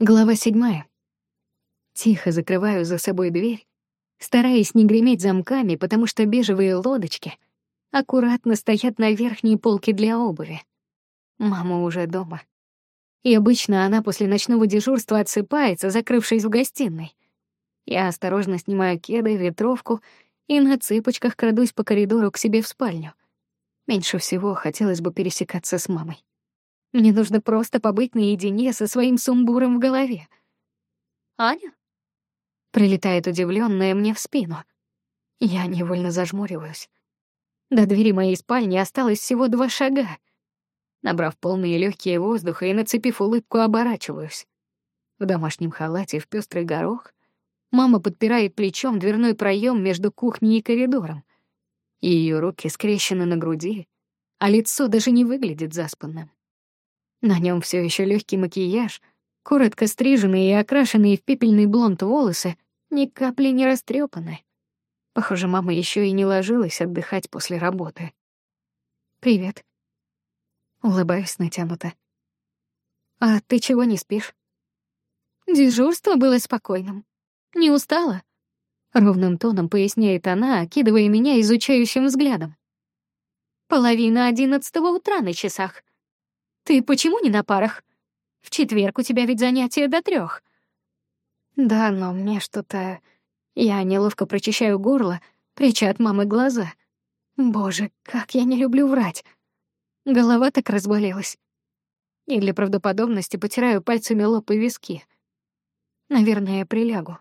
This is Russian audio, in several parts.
Глава седьмая. Тихо закрываю за собой дверь, стараясь не греметь замками, потому что бежевые лодочки аккуратно стоят на верхней полке для обуви. Мама уже дома. И обычно она после ночного дежурства отсыпается, закрывшись в гостиной. Я осторожно снимаю кеды, ветровку и на цыпочках крадусь по коридору к себе в спальню. Меньше всего хотелось бы пересекаться с мамой. Мне нужно просто побыть наедине со своим сумбуром в голове. «Аня?» Прилетает удивленная мне в спину. Я невольно зажмуриваюсь. До двери моей спальни осталось всего два шага. Набрав полные легкие воздуха и нацепив улыбку, оборачиваюсь. В домашнем халате в пестрый горох мама подпирает плечом дверной проем между кухней и коридором. Ее руки скрещены на груди, а лицо даже не выглядит заспанным. На нем все еще легкий макияж, коротко стриженные и окрашенные в пепельный блонд волосы, ни капли не растрепаны. Похоже, мама еще и не ложилась отдыхать после работы. Привет. Улыбаюсь натянуто. А ты чего не спишь? Дежурство было спокойным. Не устала? Ровным тоном поясняет она, окидывая меня изучающим взглядом. Половина одиннадцатого утра на часах. Ты почему не на парах? В четверг у тебя ведь занятия до трех. Да, но мне что-то... Я неловко прочищаю горло, пряча мамы глаза. Боже, как я не люблю врать. Голова так разболелась. И для правдоподобности потираю пальцами лоб и виски. Наверное, я прилягу.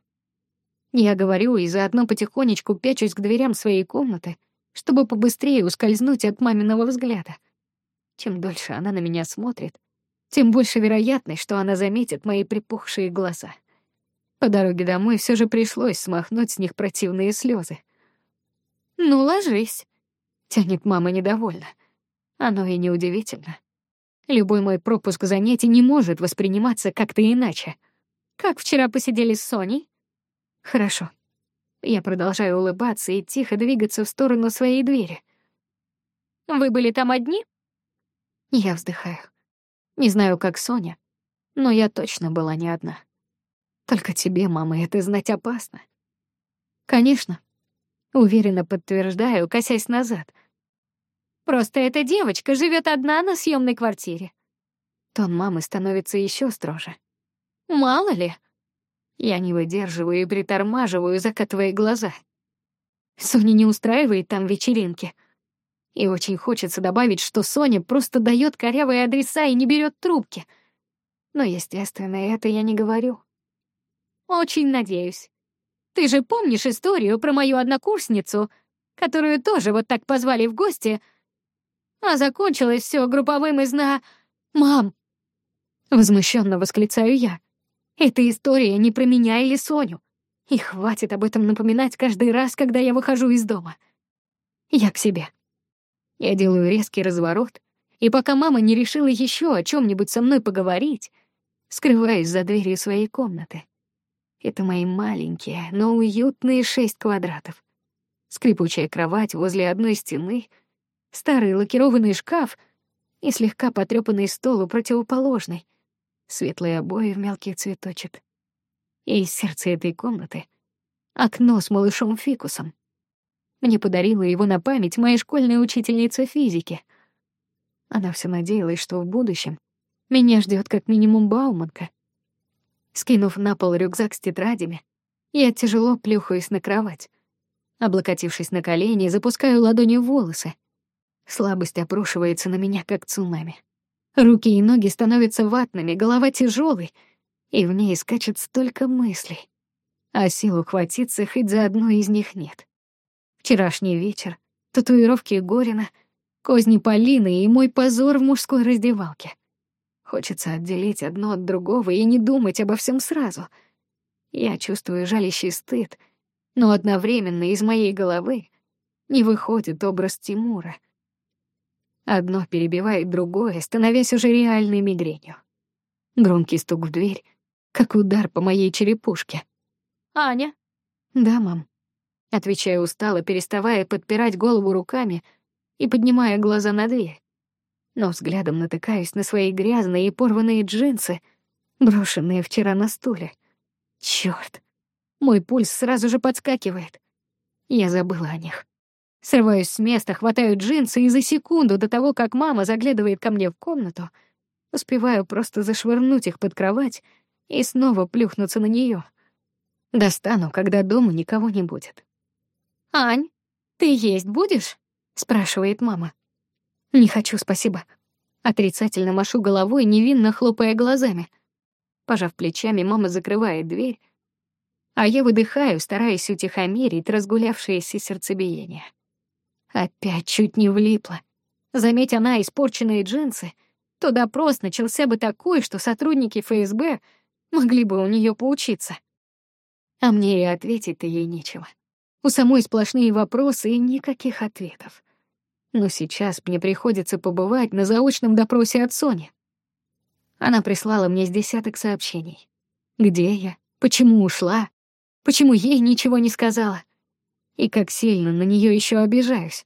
Я говорю и заодно потихонечку пячусь к дверям своей комнаты, чтобы побыстрее ускользнуть от маминого взгляда. Чем дольше она на меня смотрит, тем больше вероятность, что она заметит мои припухшие глаза. По дороге домой все же пришлось смахнуть с них противные слезы. «Ну, ложись», — тянет мама недовольно. Оно и неудивительно. Любой мой пропуск занятий не может восприниматься как-то иначе. Как вчера посидели с Соней? Хорошо. Я продолжаю улыбаться и тихо двигаться в сторону своей двери. Вы были там одни? Я вздыхаю. Не знаю, как Соня, но я точно была не одна. Только тебе, мама, это знать опасно. Конечно. Уверенно подтверждаю, косясь назад. Просто эта девочка живет одна на съемной квартире. Тон мамы становится еще строже. Мало ли. Я не выдерживаю и притормаживаю, закатывая глаза. Соня не устраивает там вечеринки — и очень хочется добавить, что Соня просто дает корявые адреса и не берет трубки. Но, естественно, это я не говорю. Очень надеюсь. Ты же помнишь историю про мою однокурсницу, которую тоже вот так позвали в гости, а закончилось все групповым изна... «Мам!» — возмущенно восклицаю я. «Эта история не про меня или Соню. И хватит об этом напоминать каждый раз, когда я выхожу из дома. Я к себе». Я делаю резкий разворот, и пока мама не решила еще о чем нибудь со мной поговорить, скрываюсь за дверью своей комнаты. Это мои маленькие, но уютные шесть квадратов. Скрипучая кровать возле одной стены, старый лакированный шкаф и слегка потрёпанный стол у противоположной, светлые обои в мелкий цветочек. И из сердца этой комнаты — окно с малышом фикусом. Мне подарила его на память моя школьная учительница физики. Она все надеялась, что в будущем меня ждет как минимум Бауманка. Скинув на пол рюкзак с тетрадями, я тяжело плюхаюсь на кровать. Облокотившись на колени, запускаю ладони в волосы. Слабость опрушивается на меня, как цунами. Руки и ноги становятся ватными, голова тяжелой, и в ней скачет столько мыслей. А сил ухватиться хоть за одну из них нет. Вчерашний вечер, татуировки Горина, козни Полины и мой позор в мужской раздевалке. Хочется отделить одно от другого и не думать обо всем сразу. Я чувствую жалящий стыд, но одновременно из моей головы не выходит образ Тимура. Одно перебивает другое, становясь уже реальной мигренью. Громкий стук в дверь, как удар по моей черепушке. «Аня?» «Да, мам». Отвечаю устало, переставая подпирать голову руками и поднимая глаза на дверь. Но взглядом натыкаюсь на свои грязные и порванные джинсы брошенные вчера на стуле. Чёрт! Мой пульс сразу же подскакивает. Я забыла о них. Срываюсь с места, хватаю джинсы и за секунду до того, как мама заглядывает ко мне в комнату, успеваю просто зашвырнуть их под кровать и снова плюхнуться на неё. Достану, когда дома никого не будет. «Ань, ты есть будешь?» — спрашивает мама. «Не хочу, спасибо». Отрицательно машу головой, невинно хлопая глазами. Пожав плечами, мама закрывает дверь, а я выдыхаю, стараясь утихомирить разгулявшееся сердцебиение. Опять чуть не влипла. Заметь она испорченные джинсы, то допрос начался бы такой, что сотрудники ФСБ могли бы у нее поучиться. А мне и ответить-то ей нечего. У самой сплошные вопросы и никаких ответов. Но сейчас мне приходится побывать на заочном допросе от Сони. Она прислала мне с десяток сообщений. Где я? Почему ушла? Почему ей ничего не сказала? И как сильно на нее еще обижаюсь.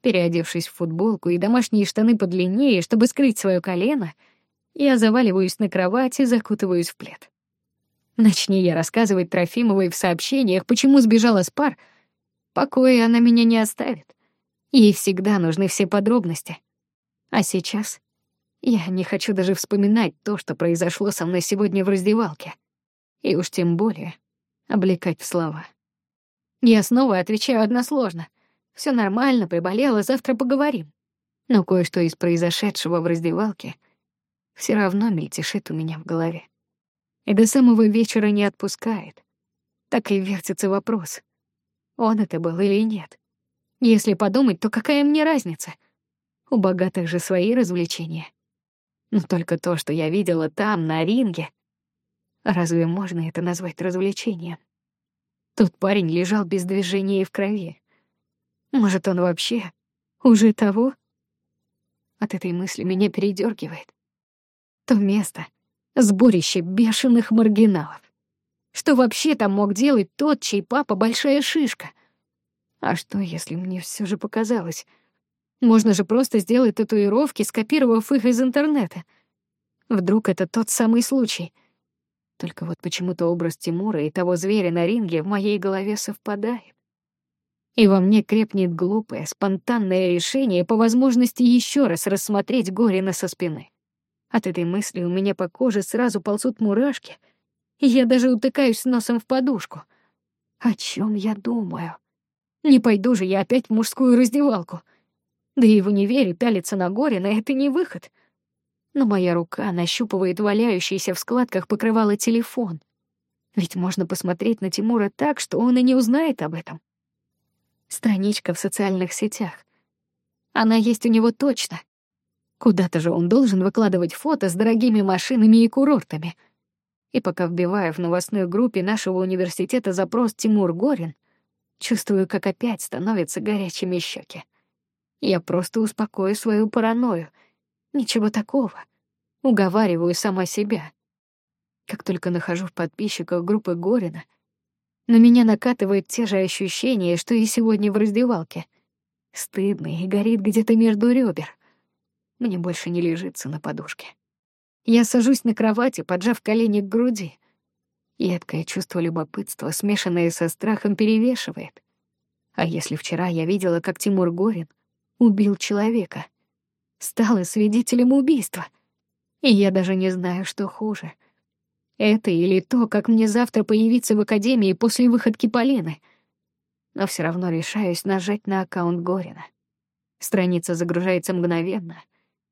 Переодевшись в футболку и домашние штаны подлиннее, чтобы скрыть свое колено, я заваливаюсь на кровать и закутываюсь в плед. Начни я рассказывать Трофимовой в сообщениях, почему сбежала с пар, покоя она меня не оставит. Ей всегда нужны все подробности. А сейчас я не хочу даже вспоминать то, что произошло со мной сегодня в раздевалке. И уж тем более облекать в слова. Я снова отвечаю односложно. Все нормально, приболела, завтра поговорим. Но кое-что из произошедшего в раздевалке все равно мельтешит у меня в голове. И до самого вечера не отпускает. Так и вертится вопрос, он это был или нет. Если подумать, то какая мне разница? У богатых же свои развлечения. Но только то, что я видела там, на ринге, Разве можно это назвать развлечением? Тот парень лежал без движения и в крови. Может, он вообще уже того? От этой мысли меня передергивает. То место — сборище бешеных маргиналов. Что вообще там мог делать тот, чей папа большая шишка? А что, если мне все же показалось? Можно же просто сделать татуировки, скопировав их из интернета. Вдруг это тот самый случай — только вот почему-то образ Тимура и того зверя на ринге в моей голове совпадает. И во мне крепнет глупое, спонтанное решение по возможности еще раз рассмотреть Горина со спины. От этой мысли у меня по коже сразу ползут мурашки, и я даже утыкаюсь носом в подушку. О чем я думаю? Не пойду же я опять в мужскую раздевалку. Да и в универе пялиться на Горина — это не выход — но моя рука нащупывает валяющийся в складках покрывало телефон. Ведь можно посмотреть на Тимура так, что он и не узнает об этом. Страничка в социальных сетях. Она есть у него точно. Куда-то же он должен выкладывать фото с дорогими машинами и курортами. И пока вбиваю в новостной группе нашего университета запрос «Тимур Горин», чувствую, как опять становятся горячими щеки. Я просто успокою свою паранойю — Ничего такого. Уговариваю сама себя. Как только нахожу в подписчиках группы Горина, на меня накатывают те же ощущения, что и сегодня в раздевалке. Стыдно и горит где-то между ребер. Мне больше не лежится на подушке. Я сажусь на кровати, поджав колени к груди. Едкое чувство любопытства, смешанное со страхом, перевешивает. А если вчера я видела, как Тимур Горин убил человека — стала свидетелем убийства. И я даже не знаю, что хуже. Это или то, как мне завтра появиться в академии после выходки Полины. Но все равно решаюсь нажать на аккаунт Горина. Страница загружается мгновенно,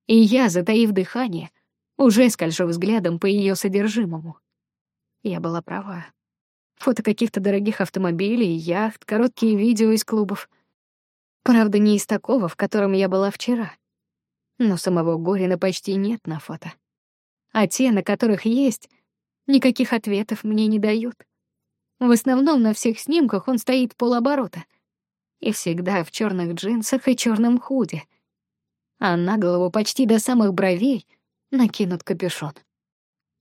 и я, затаив дыхание, уже скольжу взглядом по ее содержимому. Я была права. Фото каких-то дорогих автомобилей, яхт, короткие видео из клубов. Правда, не из такого, в котором я была вчера — но самого Горина почти нет на фото. А те, на которых есть, никаких ответов мне не дают. В основном на всех снимках он стоит полоборота и всегда в черных джинсах и черном худи, а на голову почти до самых бровей накинут капюшон.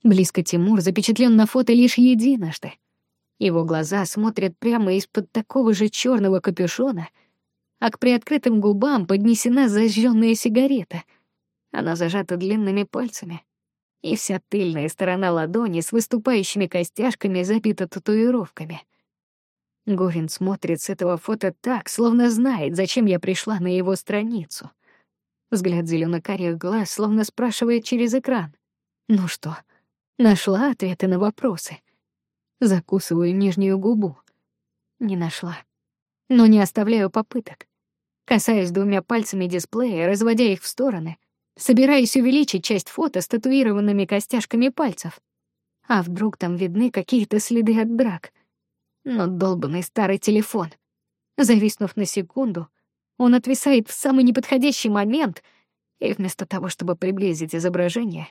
Близко Тимур запечатлен на фото лишь единожды. Его глаза смотрят прямо из-под такого же черного капюшона — а к приоткрытым губам поднесена зажженная сигарета. Она зажата длинными пальцами. и вся тыльная сторона ладони с выступающими костяшками забита татуировками. Горин смотрит с этого фото так, словно знает, зачем я пришла на его страницу. Взгляд зелёно-карих глаз словно спрашивает через экран. «Ну что, нашла ответы на вопросы?» Закусываю нижнюю губу. Не нашла. Но не оставляю попыток. Касаюсь двумя пальцами дисплея, разводя их в стороны, собираюсь увеличить часть фото с татуированными костяшками пальцев. А вдруг там видны какие-то следы от драк? Но долбанный старый телефон. Зависнув на секунду, он отвисает в самый неподходящий момент и вместо того, чтобы приблизить изображение,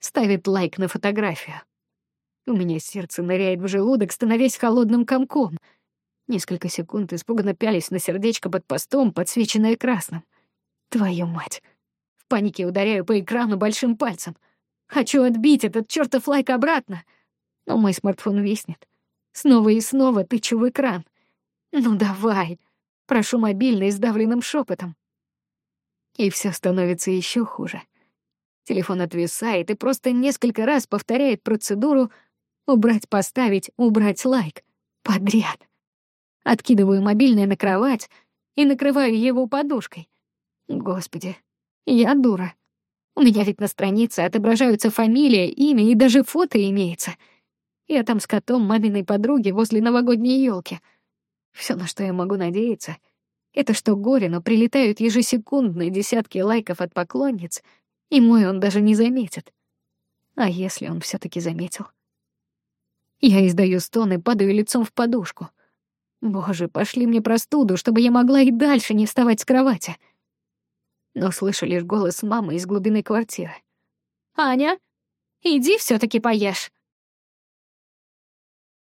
ставит лайк на фотографию. У меня сердце ныряет в желудок, становясь холодным комком. Несколько секунд испуганно пялись на сердечко под постом, подсвеченное красным. Твою мать. В панике ударяю по экрану большим пальцем. Хочу отбить этот чёртов лайк обратно. Но мой смартфон виснет. Снова и снова тычу в экран. Ну давай. Прошу мобильный сдавленным шепотом. И все становится еще хуже. Телефон отвисает и просто несколько раз повторяет процедуру Убрать, поставить, убрать лайк. Подряд. Откидываю мобильное на кровать и накрываю его подушкой. Господи, я дура. У меня ведь на странице отображаются фамилия, имя и даже фото имеется. Я там с котом маминой подруги возле новогодней елки. Все, на что я могу надеяться, это что Горину прилетают ежесекундные десятки лайков от поклонниц, и мой он даже не заметит. А если он все таки заметил? Я издаю стон и падаю лицом в подушку. Боже, пошли мне простуду, чтобы я могла и дальше не вставать с кровати. Но слышу лишь голос мамы из глубины квартиры. «Аня, иди все таки поешь».